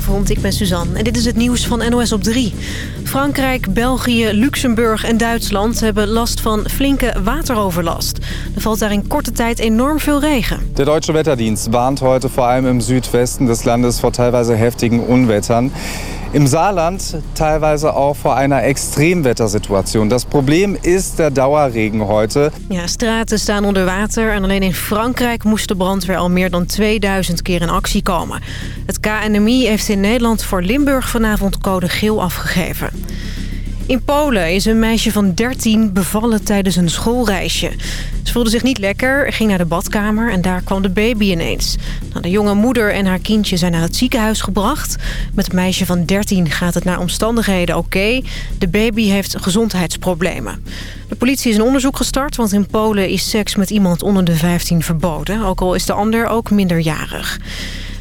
Goedenavond, ik ben Suzanne en dit is het nieuws van NOS op 3. Frankrijk, België, Luxemburg en Duitsland hebben last van flinke wateroverlast. Er valt daar in korte tijd enorm veel regen. De Deutsche Wetterdienst warnt heute vor allem im Südwesten des Landes vor teilweise heftigen Unwettern. Im Saarland teilweise auch vor einer Extremwettersituation. Das Problem ist der Dauerregen heute. Ja, straten staan onder water en alleen in Frankrijk moest de brandweer al meer dan 2000 keer in actie komen. Het KNMI heeft in Nederland voor Limburg vanavond code geel afgegeven. In Polen is een meisje van 13 bevallen tijdens een schoolreisje. Ze voelde zich niet lekker, ging naar de badkamer en daar kwam de baby ineens. Nou, de jonge moeder en haar kindje zijn naar het ziekenhuis gebracht. Met het meisje van 13 gaat het naar omstandigheden oké. De baby heeft gezondheidsproblemen. De politie is een onderzoek gestart, want in Polen is seks met iemand onder de 15 verboden. Ook al is de ander ook minderjarig.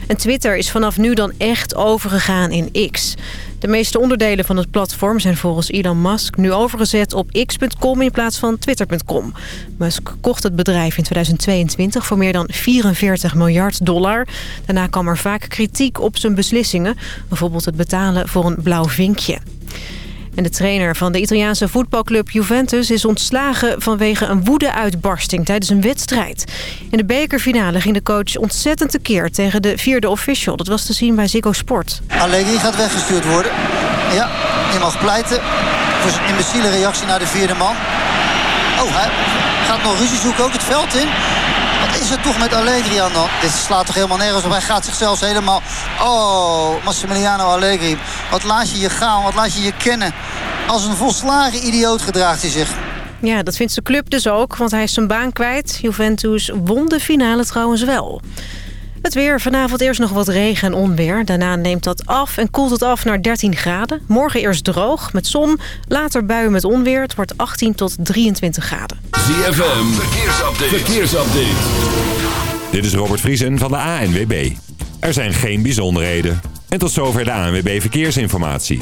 En Twitter is vanaf nu dan echt overgegaan in X. De meeste onderdelen van het platform zijn volgens Elon Musk nu overgezet op x.com in plaats van twitter.com. Musk kocht het bedrijf in 2022 voor meer dan 44 miljard dollar. Daarna kwam er vaak kritiek op zijn beslissingen. Bijvoorbeeld het betalen voor een blauw vinkje. En de trainer van de Italiaanse voetbalclub Juventus is ontslagen vanwege een woedeuitbarsting tijdens een wedstrijd. In de bekerfinale ging de coach ontzettend tekeer tegen de vierde official. Dat was te zien bij Ziggo Sport. Allegri gaat weggestuurd worden. Ja, je mag pleiten voor zijn imbeciele reactie naar de vierde man. Oh, hij gaat nog ruzie zoeken, ook het veld in. Is er toch met Allegri dan? Dit slaat toch helemaal nergens op. Hij gaat zichzelf helemaal... Oh, Massimiliano Allegri. Wat laat je je gaan, wat laat je je kennen. Als een volslagen idioot gedraagt hij zich. Ja, dat vindt de club dus ook, want hij is zijn baan kwijt. Juventus won de finale trouwens wel. Het weer. Vanavond eerst nog wat regen en onweer. Daarna neemt dat af en koelt het af naar 13 graden. Morgen eerst droog met zon. Later buien met onweer. Het wordt 18 tot 23 graden. ZFM. Verkeersupdate. Verkeersupdate. Dit is Robert Vriesen van de ANWB. Er zijn geen bijzonderheden. En tot zover de ANWB Verkeersinformatie.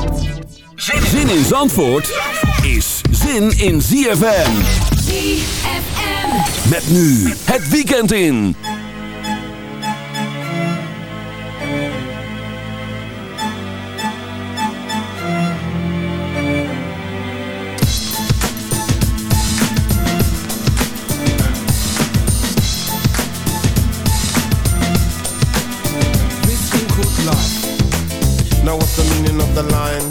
Zin in Zandvoort is zin in ZFM. ZFM. Met nu het weekend in. This thing called life. Now what's the meaning of the line?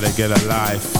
Gotta get a life.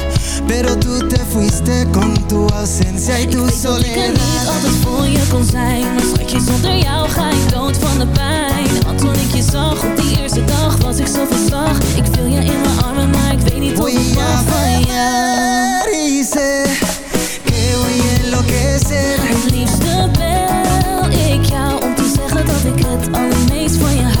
Pero tú te fuiste con tu ausencia y Ik tu weet dat ik er niet soledad. altijd voor je kon zijn. Maar schatje, zonder jou ga ik dood van de pijn. Want toen ik je zag op die eerste dag was ik zo van slag Ik viel je in mijn armen, maar ik weet niet Voy ik wou van jou sé Que voy a enloquecer. Het liefste bel ik jou om te zeggen dat ik het allermeest van je hou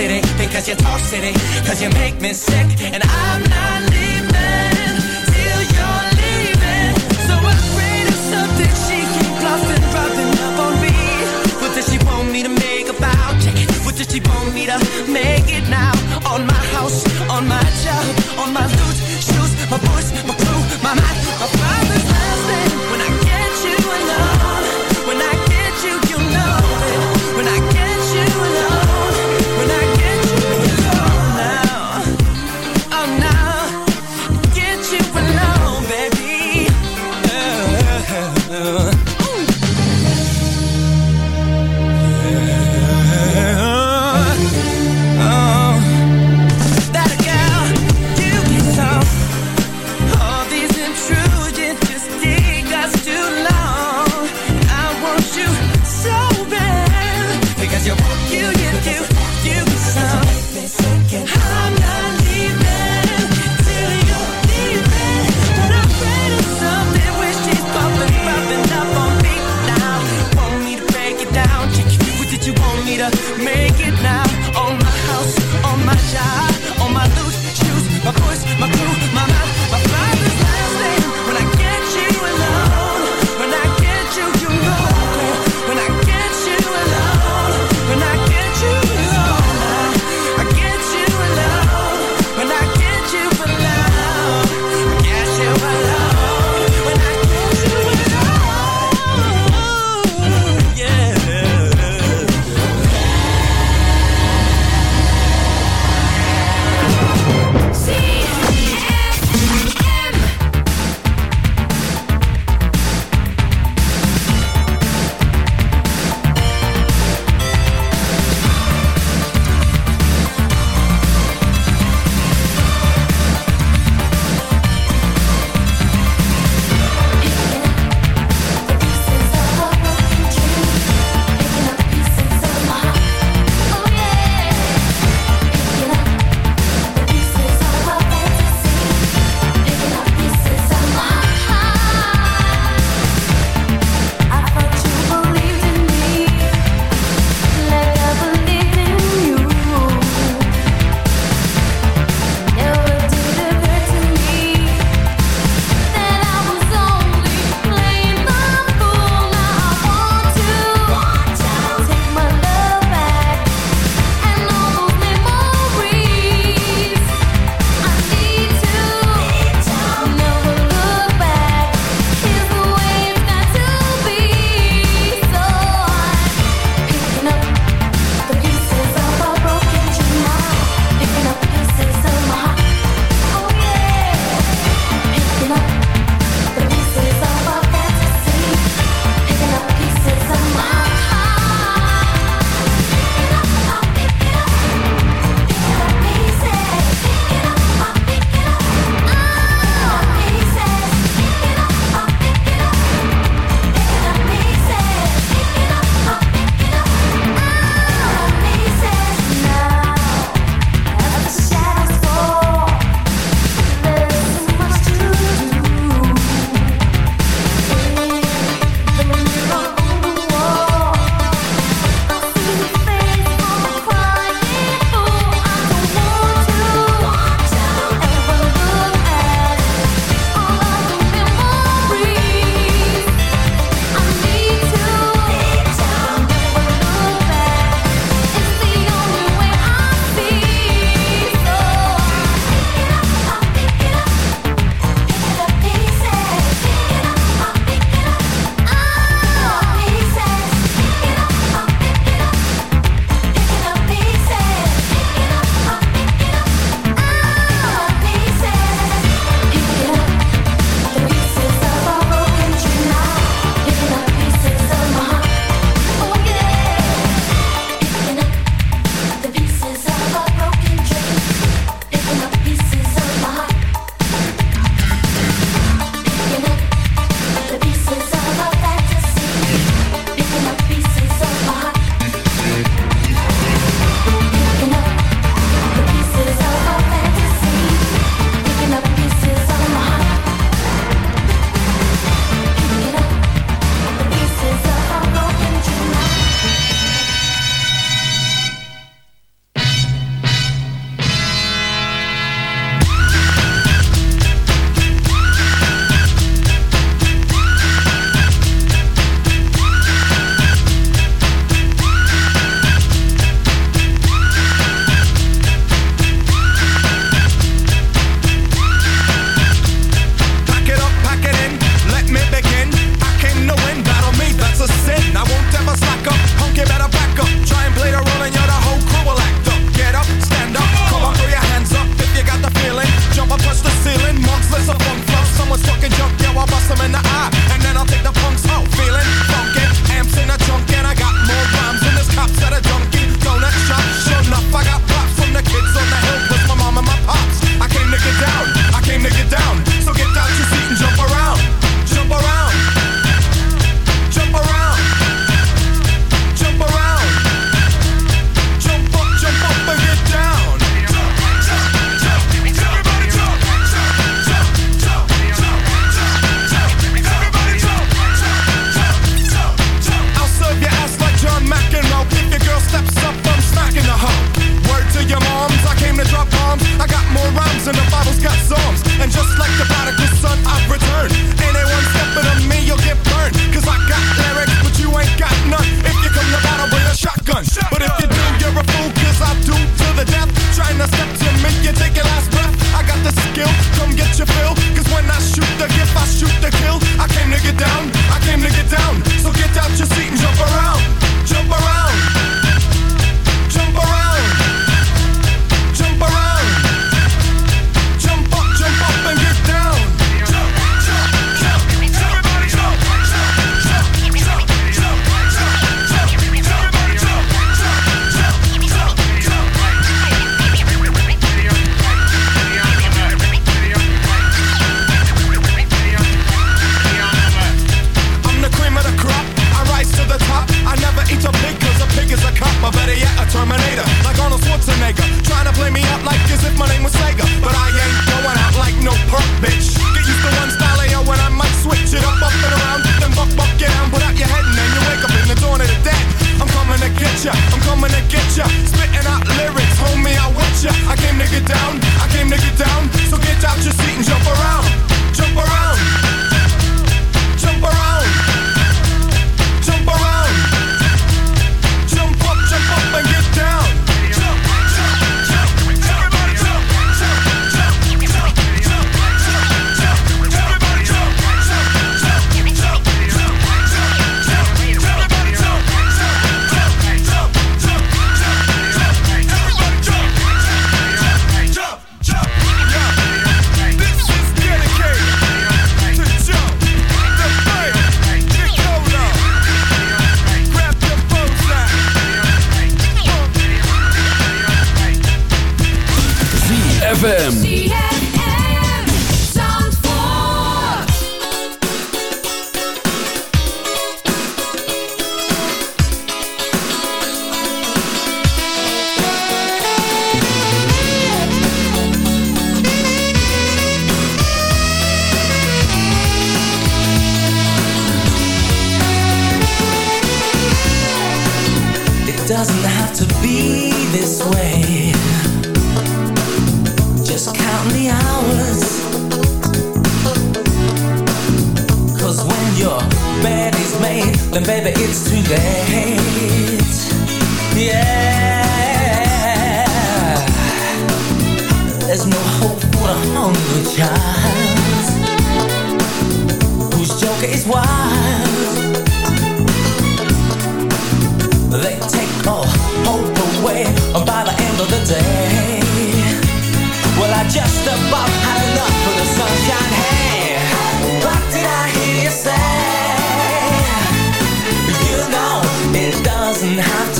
today because you talk today Cause you make me sick and I'm not leaving till you're leaving So I prayed to something she keep bluffing, rubbing up on me What does she want me to make about it? What does she want me to make it now? On my house, on my job, on my loot, shoes, my voice, my crew, my mind, my pride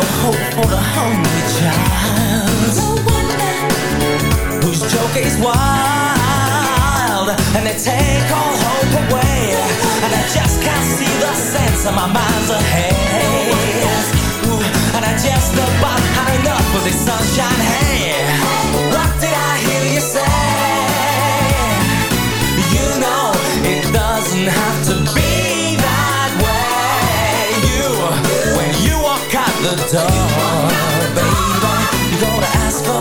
No hope for the hungry child. Whose joke is wild and they take all hope away. And I just can't see the sense of my mind's ahead. Ooh, and I just about had enough of this sunshine. Hey, what did I hear you say? You know it doesn't have to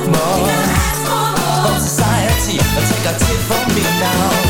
more. Society, take a tip from me now.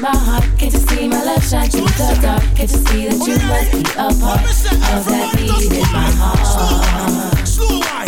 my heart. Can't you see my love shine through the dark? Can't you see that you must be a part of that beat in my heart?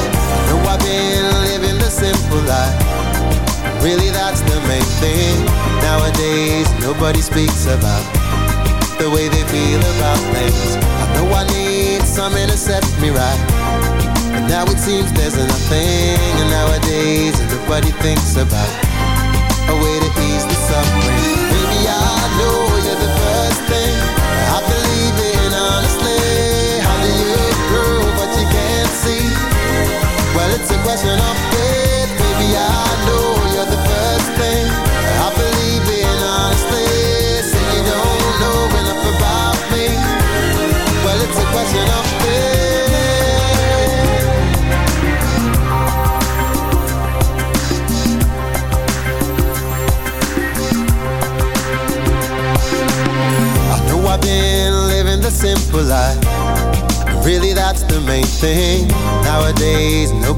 Life. Really, that's the main thing. Nowadays, nobody speaks about the way they feel about things. I know I need something to set me right. But now it seems there's nothing, and nowadays nobody thinks about a way to ease the suffering. Baby, I know you're the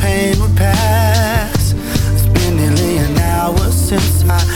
pain would pass. It's been nearly an hour since I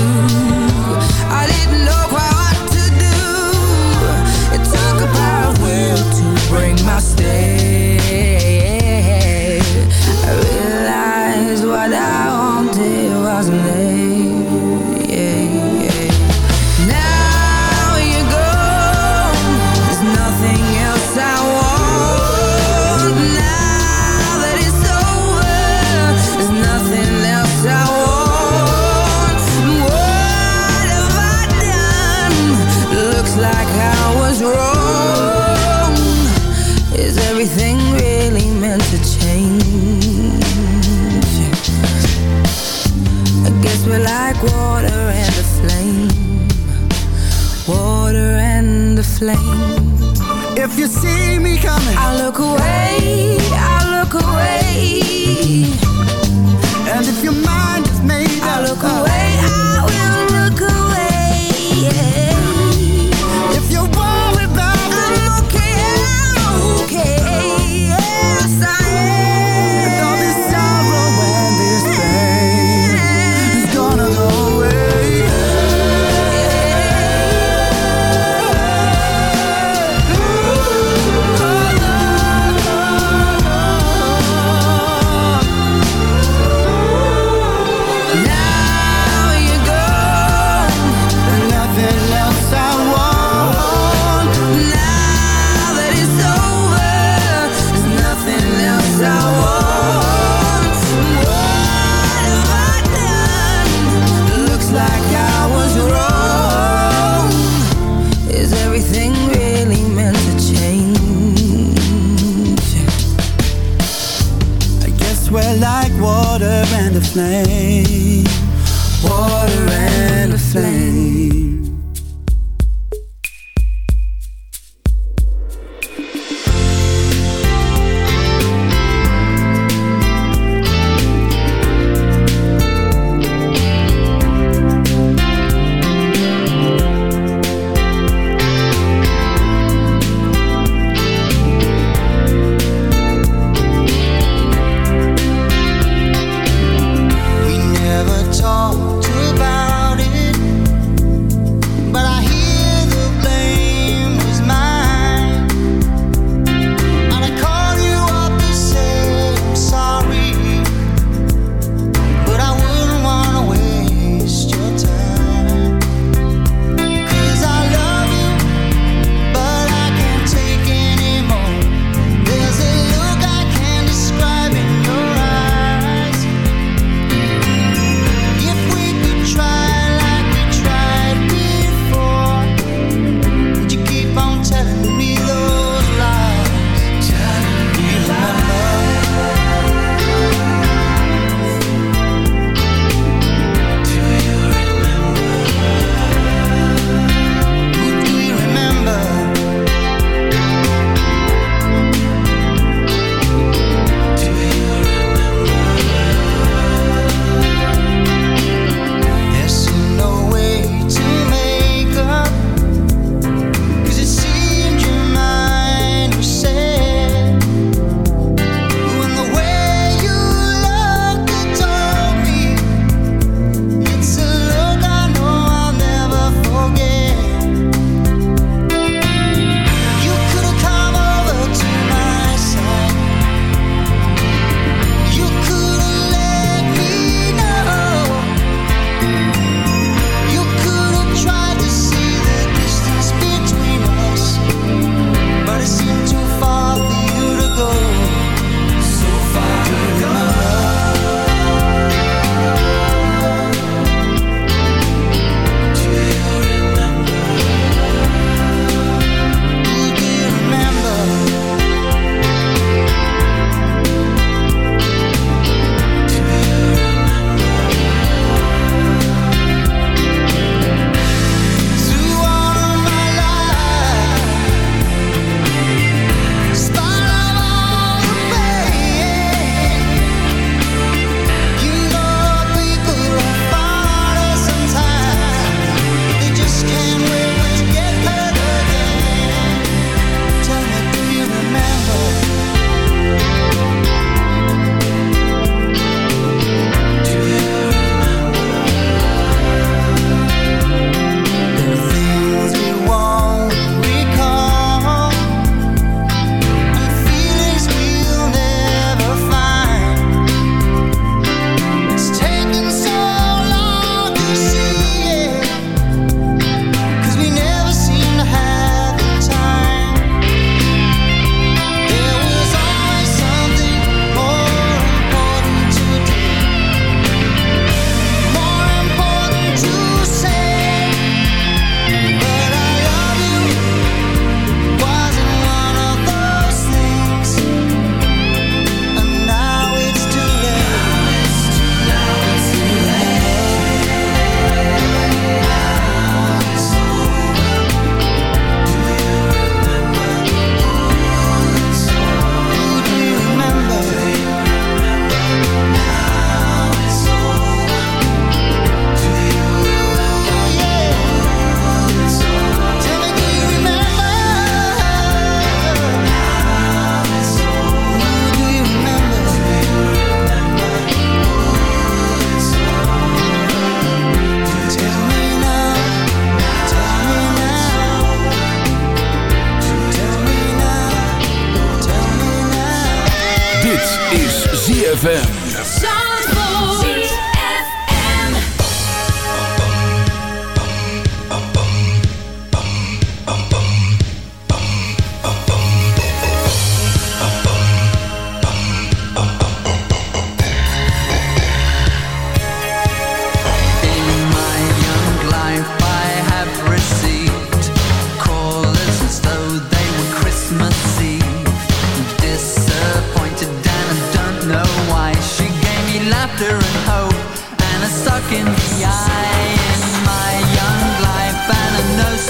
plane. If you see me coming I look away.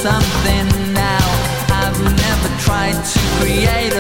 something now. I've never tried to create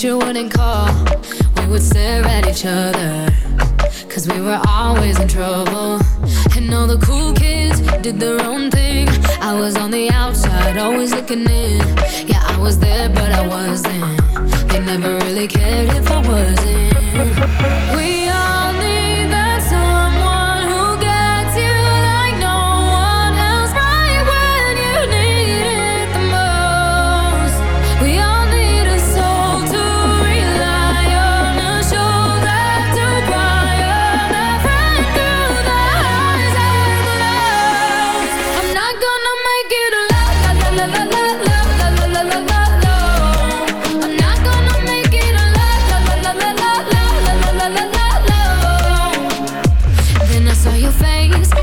You wouldn't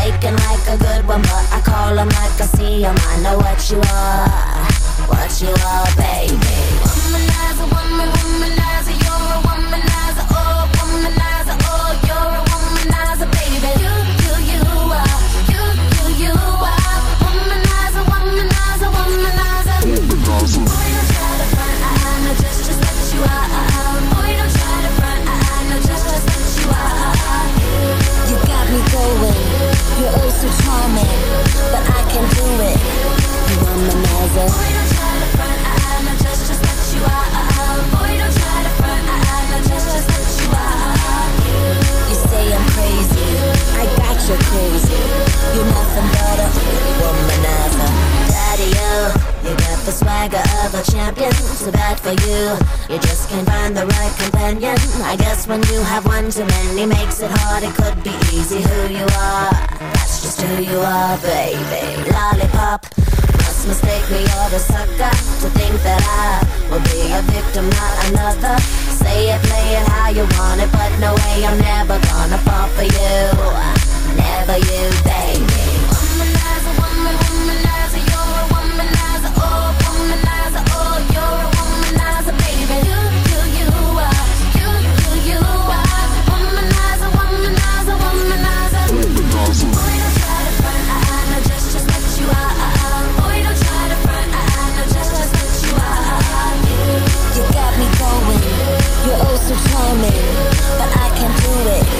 Faking like a good one, but I call them like I see 'em. I know what you are. What you are, baby. Womanizer, woman, womanizer, Boy, don't try to front, I, I know just, just you. Boy, don't try to front, I, I know just, just you. You say I'm crazy, I got you crazy. You're nothing but a womanizer. Daddy, you got the swagger of a champion. Too bad for you, you just can't find the right companion. I guess when you have one too many makes it hard. It could be easy who you are. That's just who you are, baby. Lollipop. Must mistake me or the sucker to think that I will be a victim, not another. Say it, play it how you want it, but no way I'm never gonna fall for you. Never you, baby. But I can do it.